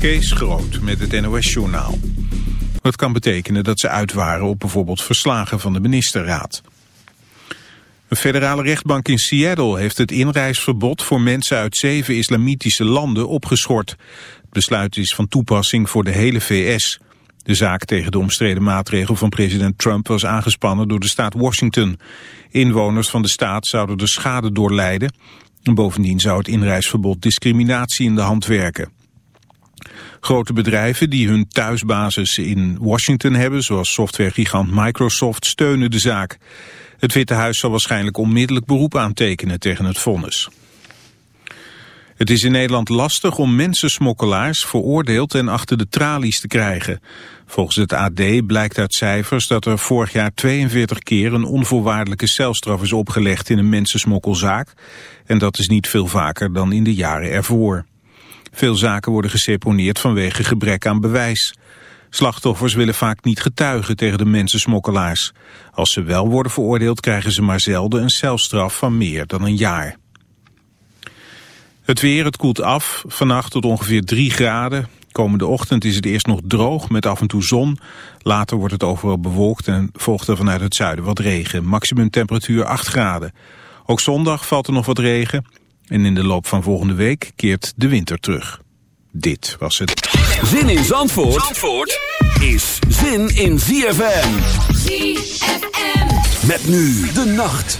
Kees Groot met het NOS-journaal. Het kan betekenen dat ze uit waren op bijvoorbeeld verslagen van de ministerraad. Een federale rechtbank in Seattle heeft het inreisverbod voor mensen uit zeven islamitische landen opgeschort. Het besluit is van toepassing voor de hele VS. De zaak tegen de omstreden maatregel van president Trump was aangespannen door de staat Washington. Inwoners van de staat zouden er schade door lijden. Bovendien zou het inreisverbod discriminatie in de hand werken. Grote bedrijven die hun thuisbasis in Washington hebben, zoals softwaregigant Microsoft, steunen de zaak. Het Witte Huis zal waarschijnlijk onmiddellijk beroep aantekenen tegen het vonnis. Het is in Nederland lastig om mensensmokkelaars veroordeeld en achter de tralies te krijgen. Volgens het AD blijkt uit cijfers dat er vorig jaar 42 keer een onvoorwaardelijke celstraf is opgelegd in een mensensmokkelzaak. En dat is niet veel vaker dan in de jaren ervoor. Veel zaken worden geseponeerd vanwege gebrek aan bewijs. Slachtoffers willen vaak niet getuigen tegen de mensensmokkelaars. Als ze wel worden veroordeeld krijgen ze maar zelden een celstraf van meer dan een jaar. Het weer, het koelt af. Vannacht tot ongeveer 3 graden. Komende ochtend is het eerst nog droog met af en toe zon. Later wordt het overal bewolkt en volgt er vanuit het zuiden wat regen. Maximum temperatuur 8 graden. Ook zondag valt er nog wat regen. En in de loop van volgende week keert de winter terug. Dit was het. Zin in Zandvoort, Zandvoort is zin in ZFM. ZFM. Met nu de nacht.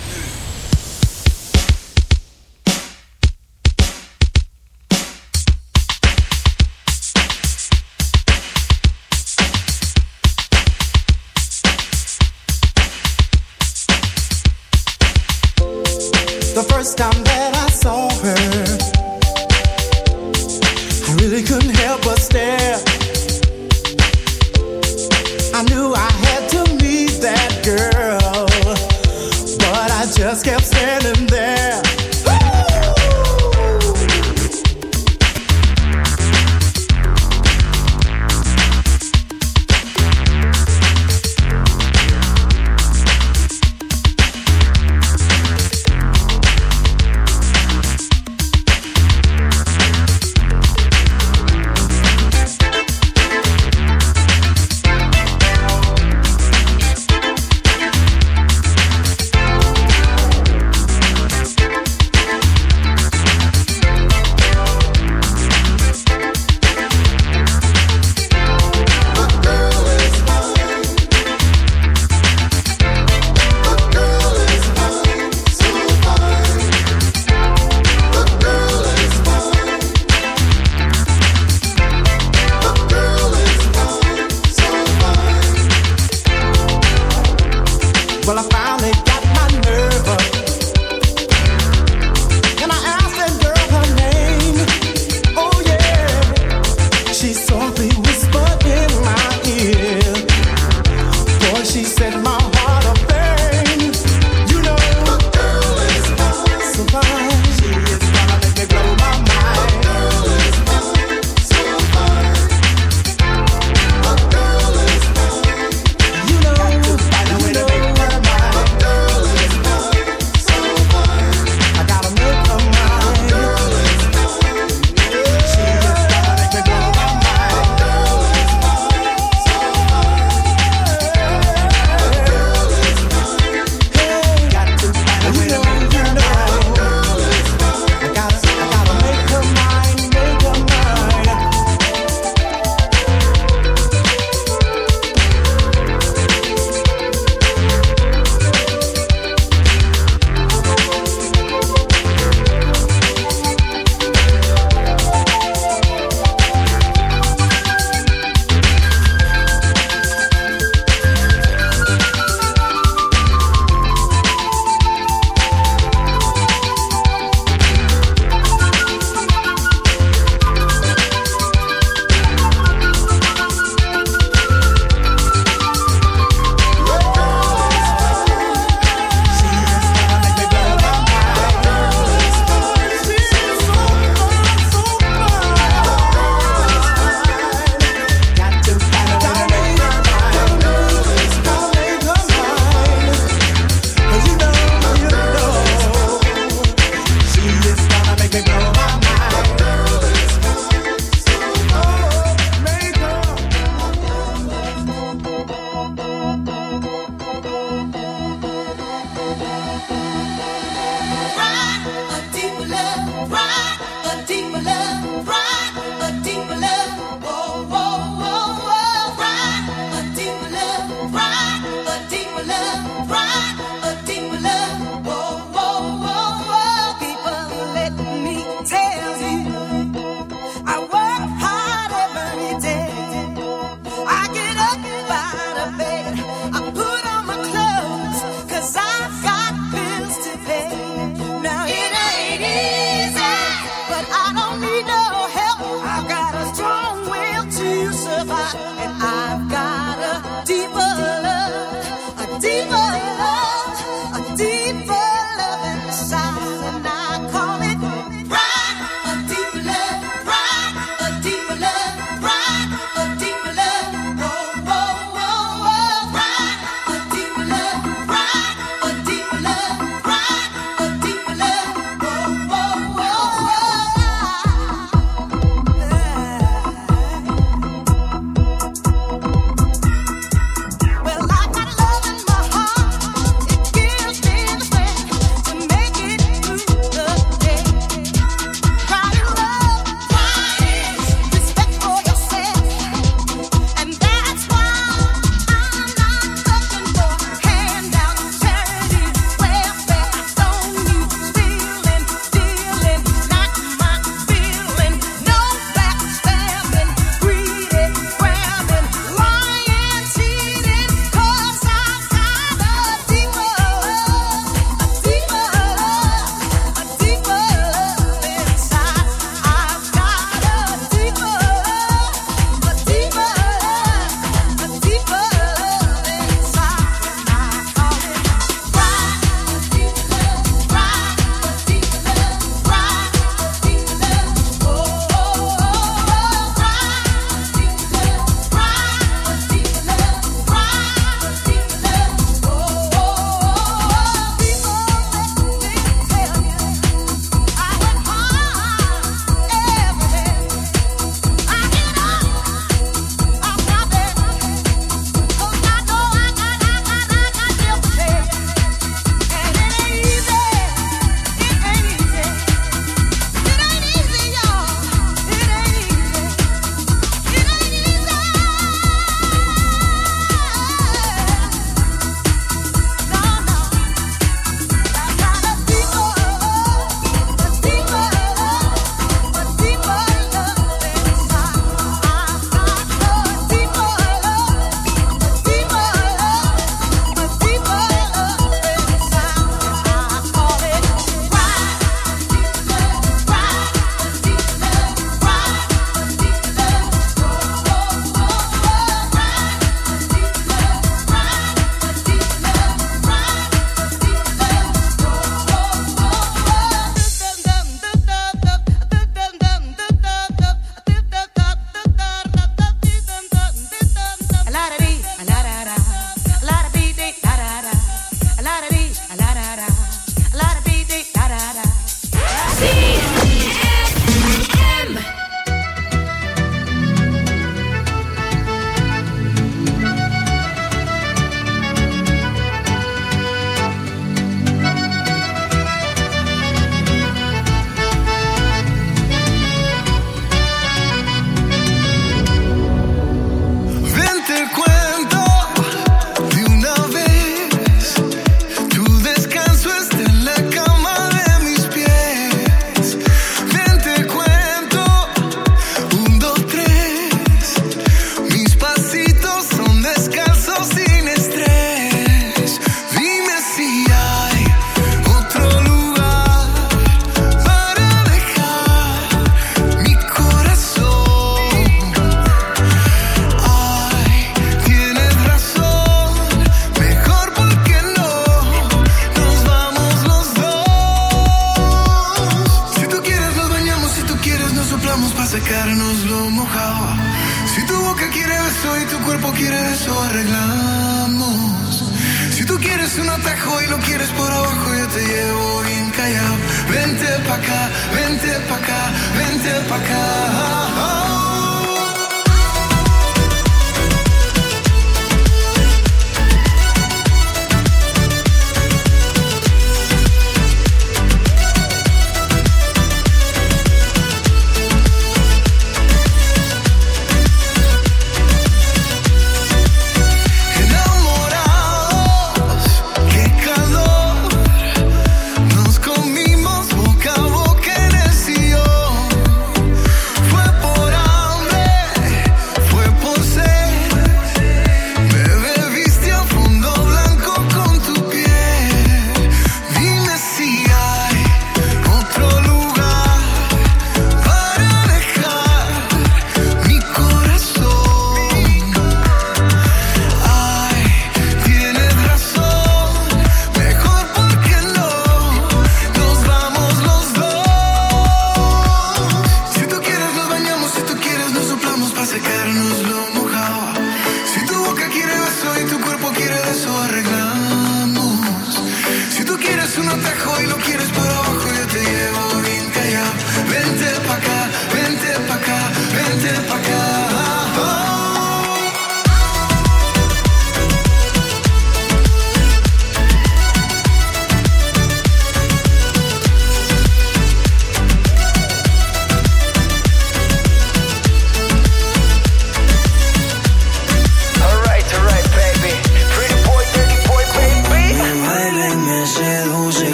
The first time that I saw her, I really couldn't help but stare.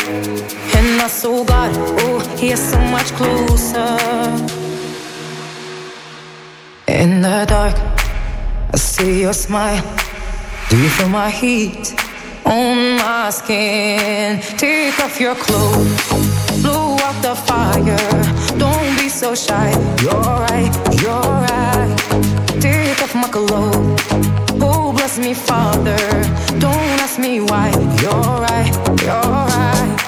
And I so got, oh, he's so much closer. In the dark, I see your smile. Do you feel my heat on my skin? Take off your clothes, blow out the fire. Don't be so shy. You're right, you're right. Take off my clothes, oh bless me, Father me why you're right, you're right.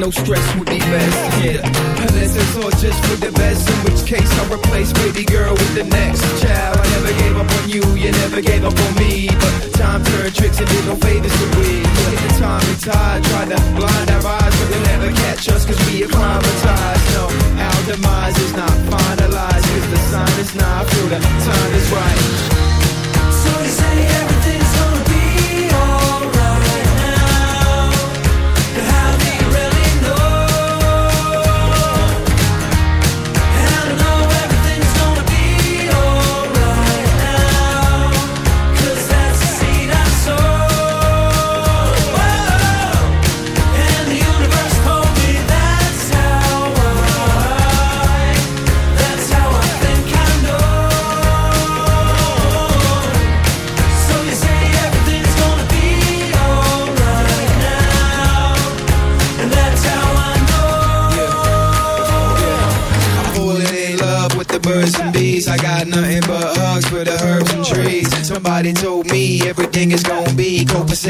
no stress with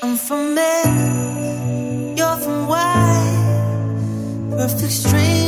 I'm from men, you're from why? Perfect strangers.